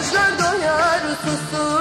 Gözler doyar susuz